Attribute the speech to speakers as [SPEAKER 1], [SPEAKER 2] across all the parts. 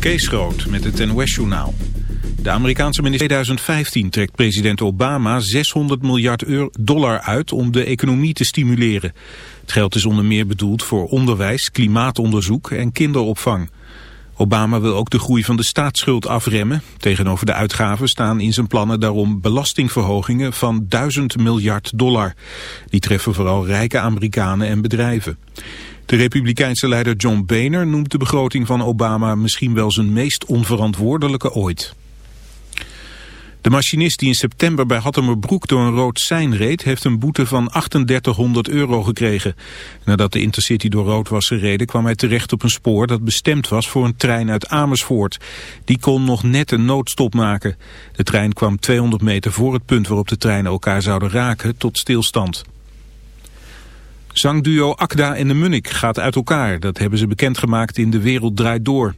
[SPEAKER 1] Kees Groot met het NOS-journaal. De Amerikaanse minister 2015 trekt president Obama 600 miljard dollar uit om de economie te stimuleren. Het geld is onder meer bedoeld voor onderwijs, klimaatonderzoek en kinderopvang. Obama wil ook de groei van de staatsschuld afremmen. Tegenover de uitgaven staan in zijn plannen daarom belastingverhogingen van 1000 miljard dollar. Die treffen vooral rijke Amerikanen en bedrijven. De republikeinse leider John Boehner noemt de begroting van Obama misschien wel zijn meest onverantwoordelijke ooit. De machinist die in september bij Hattemerbroek door een rood sein reed... heeft een boete van 3800 euro gekregen. Nadat de Intercity door rood was gereden... kwam hij terecht op een spoor dat bestemd was voor een trein uit Amersfoort. Die kon nog net een noodstop maken. De trein kwam 200 meter voor het punt waarop de treinen elkaar zouden raken tot stilstand. Zangduo Akda en de Munnik gaat uit elkaar. Dat hebben ze bekendgemaakt in De Wereld Draait Door.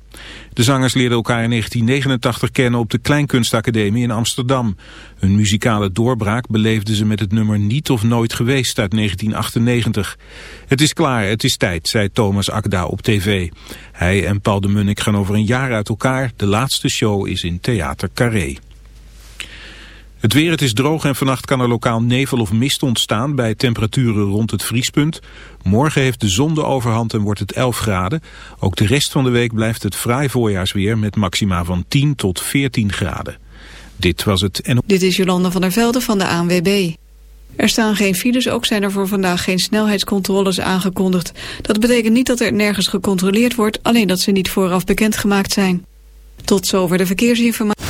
[SPEAKER 1] De zangers leerden elkaar in 1989 kennen op de Kleinkunstacademie in Amsterdam. Hun muzikale doorbraak beleefden ze met het nummer Niet of Nooit Geweest uit 1998. Het is klaar, het is tijd, zei Thomas Akda op tv. Hij en Paul de Munnik gaan over een jaar uit elkaar. De laatste show is in Theater Carré. Het weer, het is droog en vannacht kan er lokaal nevel of mist ontstaan bij temperaturen rond het vriespunt. Morgen heeft de zon de overhand en wordt het 11 graden. Ook de rest van de week blijft het fraai voorjaarsweer met maxima van 10 tot 14 graden. Dit was het en...
[SPEAKER 2] Dit is Jolanda van der Velde van de ANWB. Er staan geen files, ook zijn er voor vandaag geen snelheidscontroles aangekondigd. Dat betekent niet dat er nergens gecontroleerd wordt, alleen dat ze niet vooraf bekendgemaakt zijn. Tot zover de verkeersinformatie.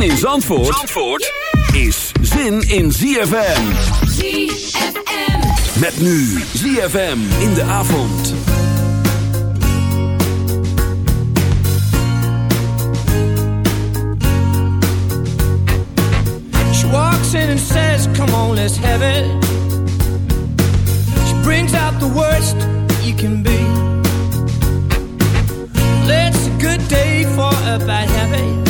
[SPEAKER 3] Zin in Zandvoort, Zandvoort is zin in ZFM.
[SPEAKER 4] ZFM.
[SPEAKER 3] Met nu ZFM in de avond.
[SPEAKER 5] She walks in and says, come on, let's have it. She brings out the worst you can be. It's a good day for a bad habit.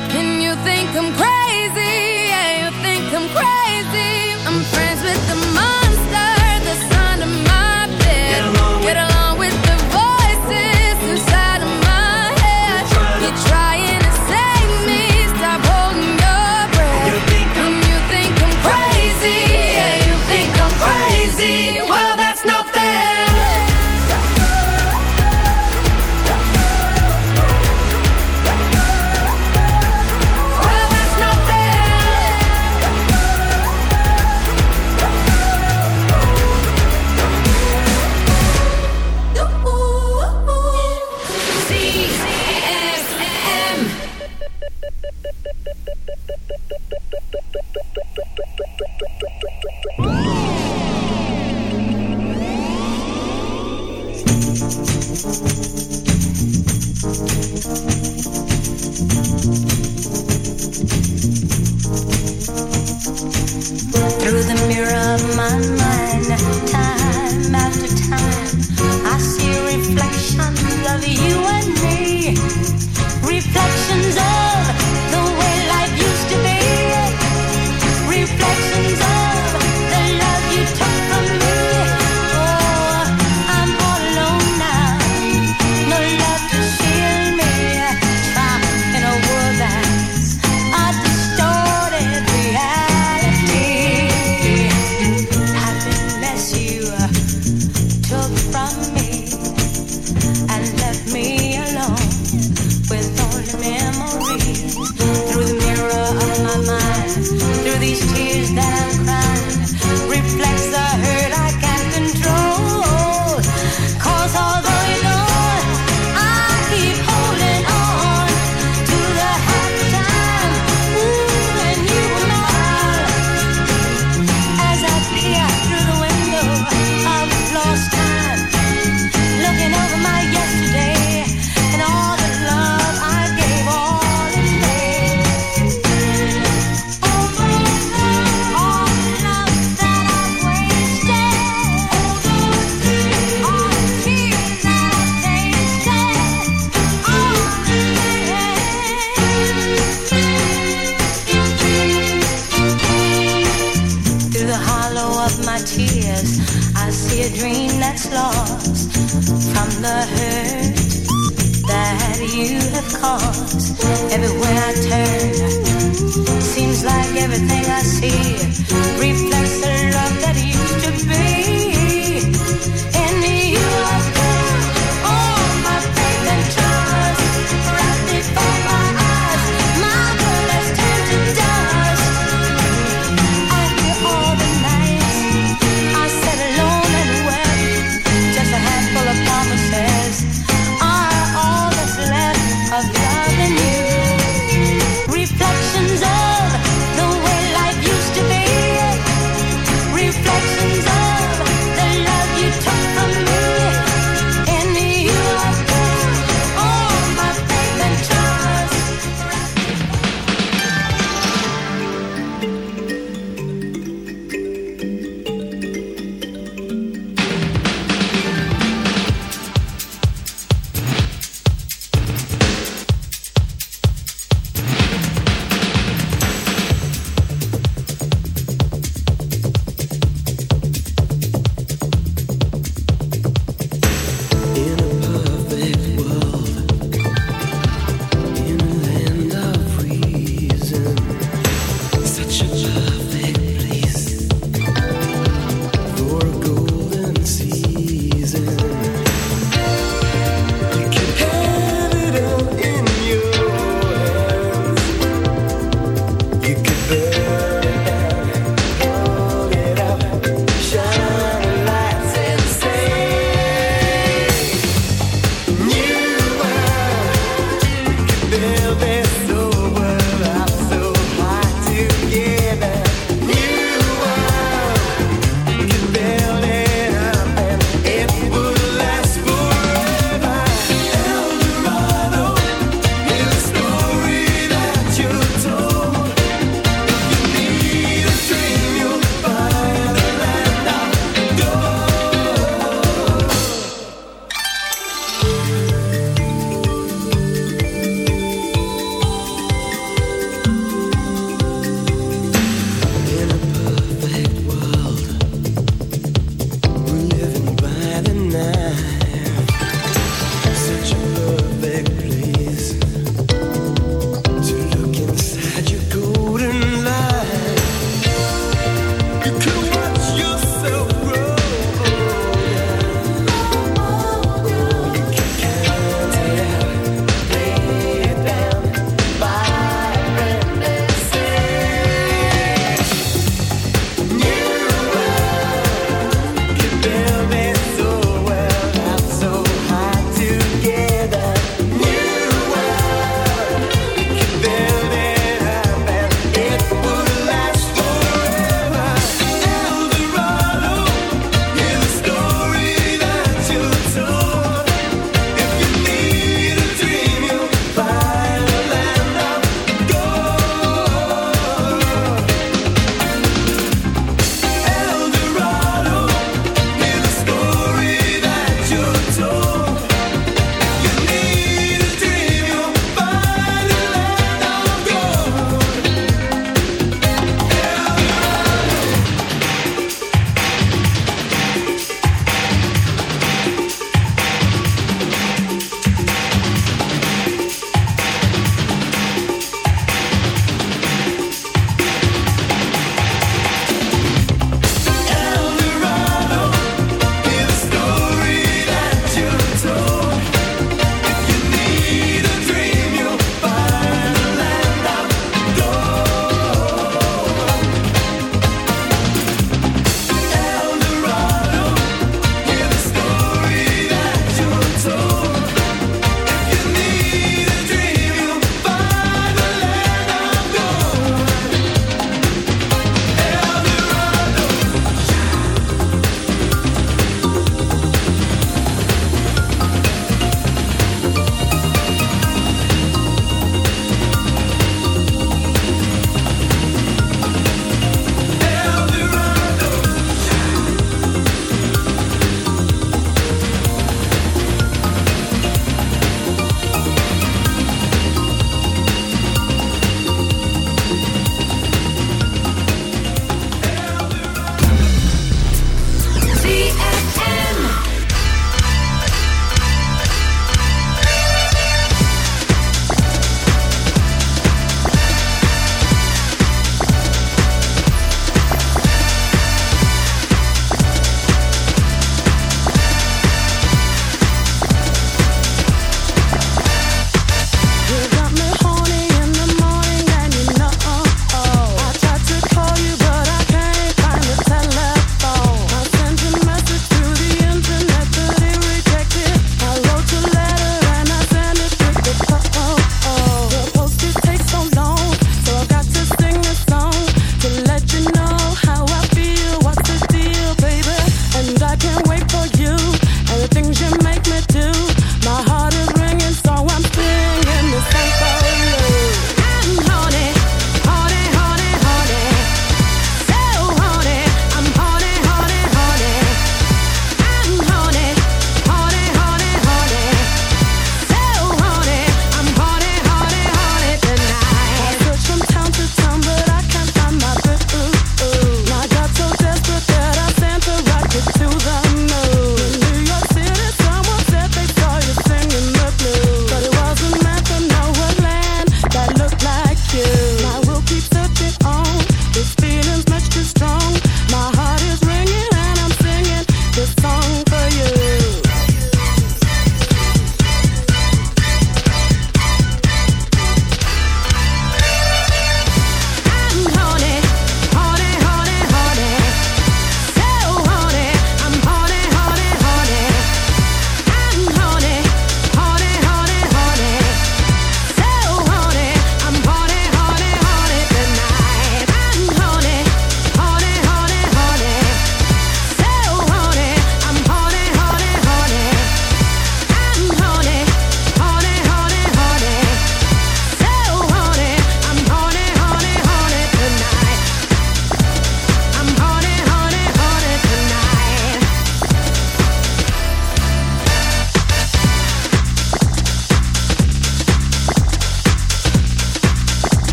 [SPEAKER 6] Turn, seems like everything I see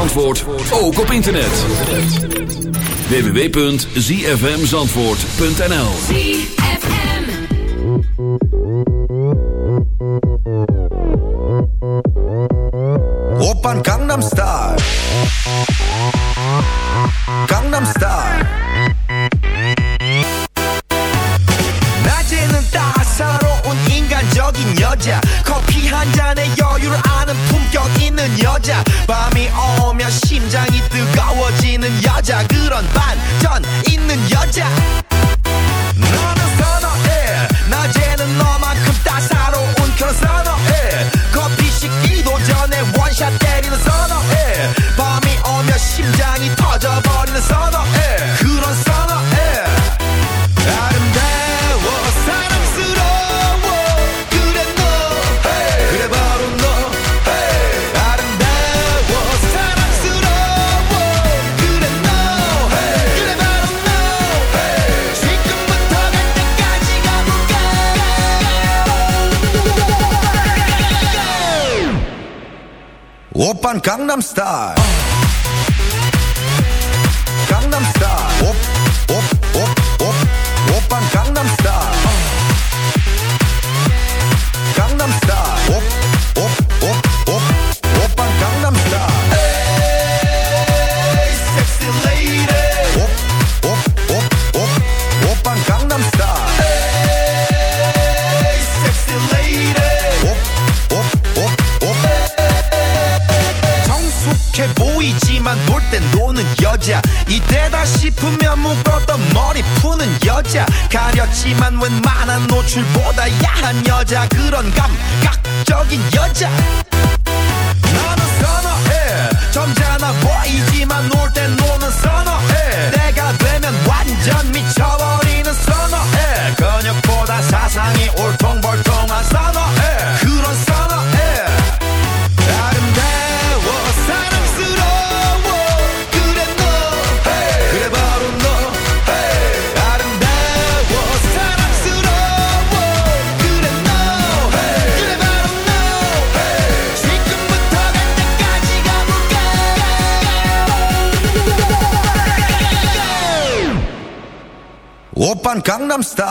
[SPEAKER 3] Zandvoort ook op internet. www.zfmzandvoort.nl
[SPEAKER 7] Oppan Gangnam Style Gangnam Style.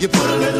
[SPEAKER 7] You
[SPEAKER 8] put a little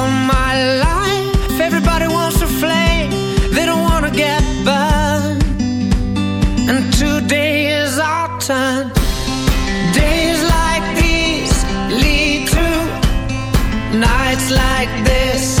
[SPEAKER 8] sunshine. Days like these lead to nights like this.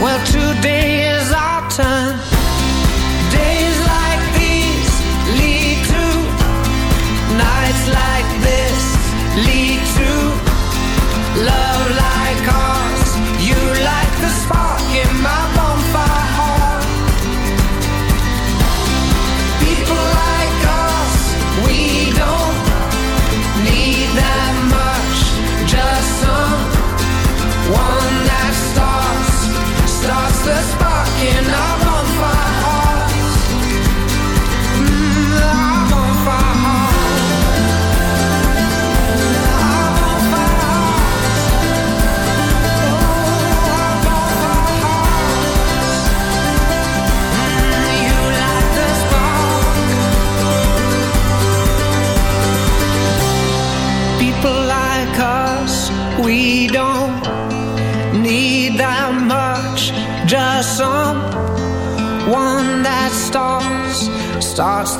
[SPEAKER 8] Well, today is our turn.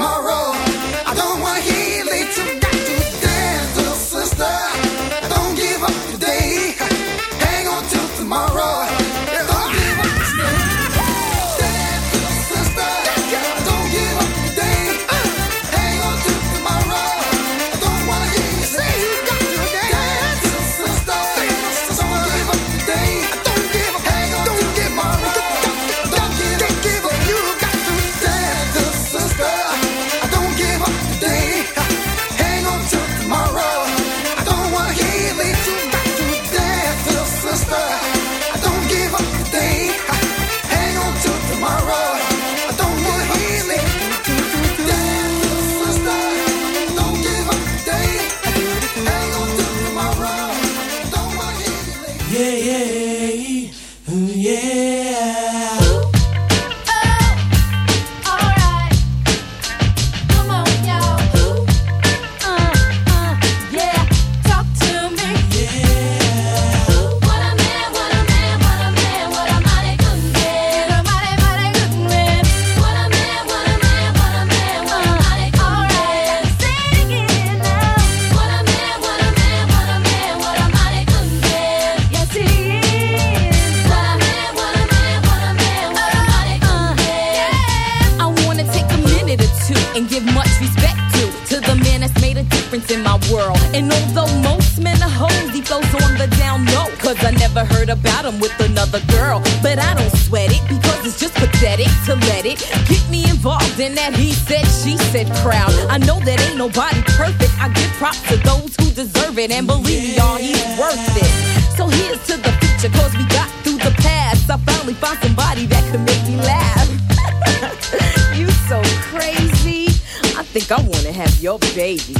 [SPEAKER 9] tomorrow. your
[SPEAKER 10] baby.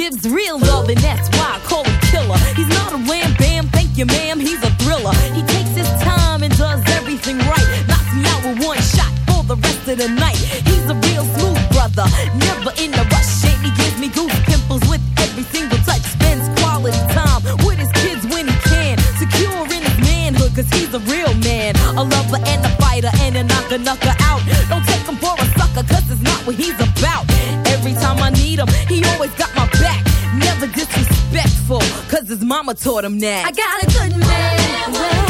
[SPEAKER 10] gives real love, and that's I'ma taught him that. I got a good man.